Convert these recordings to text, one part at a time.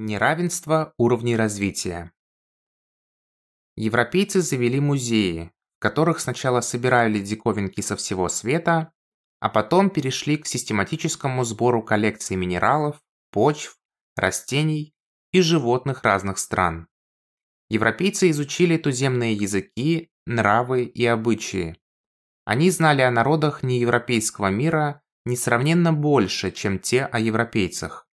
Неравенство уровней развития. Европейцы завели музеи, в которых сначала собирали диковинки со всего света, а потом перешли к систематическому сбору коллекций минералов, почв, растений и животных разных стран. Европейцы изучили туземные языки, нравы и обычаи. Они знали о народах неевропейского мира несравненно больше, чем те о европейцах.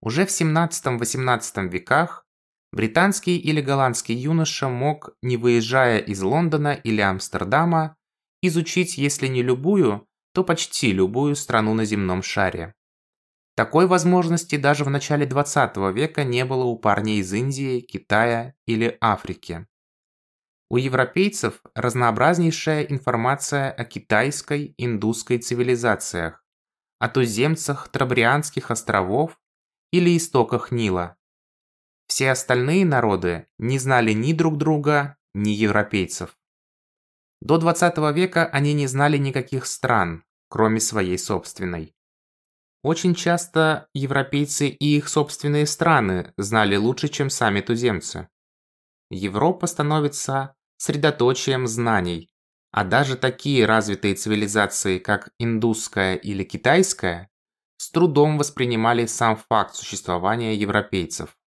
Уже в 17-18 веках британский или голландский юноша мог, не выезжая из Лондона или Амстердама, изучить, если не любую, то почти любую страну на земном шаре. Такой возможности даже в начале 20 века не было у парней из Индии, Китая или Африки. У европейцев разнообразнейшая информация о китайской, индусской цивилизациях, о туземцах Трабрианских островов или истоках Нила. Все остальные народы не знали ни друг друга, ни европейцев. До 20 века они не знали никаких стран, кроме своей собственной. Очень часто европейцы и их собственные страны знали лучше, чем сами туземцы. Европа становится средоточием знаний, а даже такие развитые цивилизации, как индусская или китайская, с трудом воспринимали сам факт существования европейцев.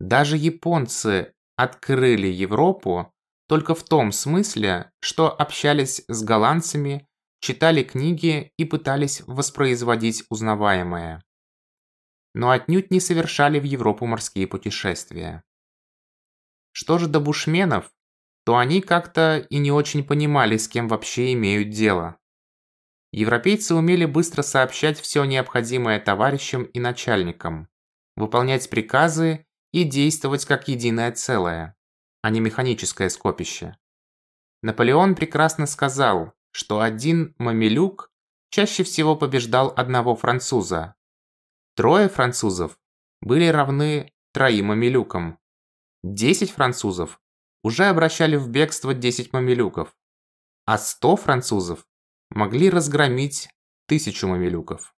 Даже японцы открыли Европу только в том смысле, что общались с голландцами, читали книги и пытались воспроизводить узнаваемое. Но отнюдь не совершали в Европу морские путешествия. Что же до бушменов, то они как-то и не очень понимали, с кем вообще имеют дело. Европейцы умели быстро сообщать все необходимое товарищам и начальникам, выполнять приказы и действовать как единое целое, а не механическое скопище. Наполеон прекрасно сказал, что один мамилюк чаще всего побеждал одного француза. Трое французов были равны троим мамилюкам. Десять французов уже обращали в бегство 10 мамилюков, а 100 французов могли разгромить тысячу мамилюков.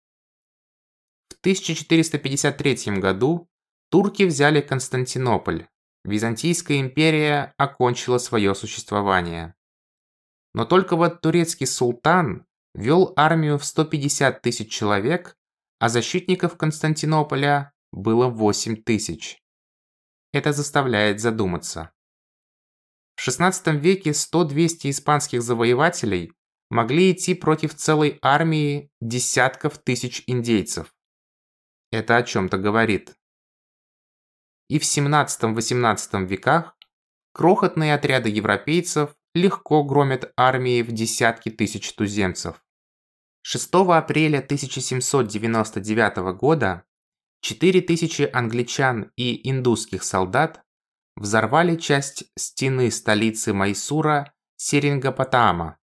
В 1453 году турки взяли Константинополь, Византийская империя окончила свое существование. Но только вот турецкий султан вел армию в 150 тысяч человек, а защитников Константинополя было 8 тысяч. Это заставляет задуматься. В XVI веке 100-200 испанских завоевателей могли идти против целой армии десятков тысяч индейцев. Это о чем-то говорит. И в 17-18 веках крохотные отряды европейцев легко громят армии в десятки тысяч туземцев. 6 апреля 1799 года 4000 англичан и индусских солдат взорвали часть стены столицы Майсура Серингапатама,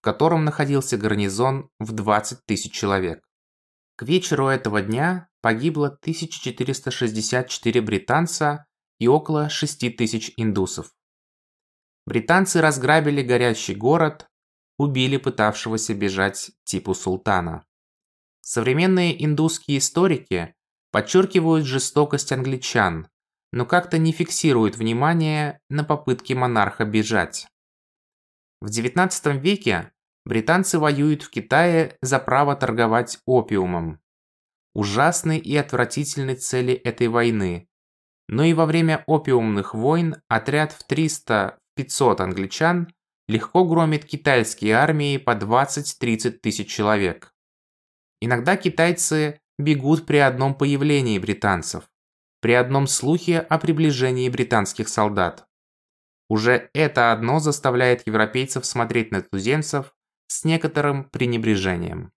в котором находился гарнизон в 20 тысяч человек. К вечеру этого дня погибло 1464 британца и около 6 тысяч индусов. Британцы разграбили горящий город, убили пытавшегося бежать типу султана. Современные индусские историки подчеркивают жестокость англичан, но как-то не фиксирует внимание на попытки монарха бежать. В XIX веке британцы воюют в Китае за право торговать опиумом. Ужасны и отвратительны цели этой войны. Но и во время опиумных войн отряд в 300-500 англичан легко громит китайские армии по 20-30 тысяч человек. Иногда китайцы бегут при одном появлении британцев при одном слухе о приближении британских солдат. Уже это одно заставляет европейцев смотреть на туземцев с некоторым пренебрежением.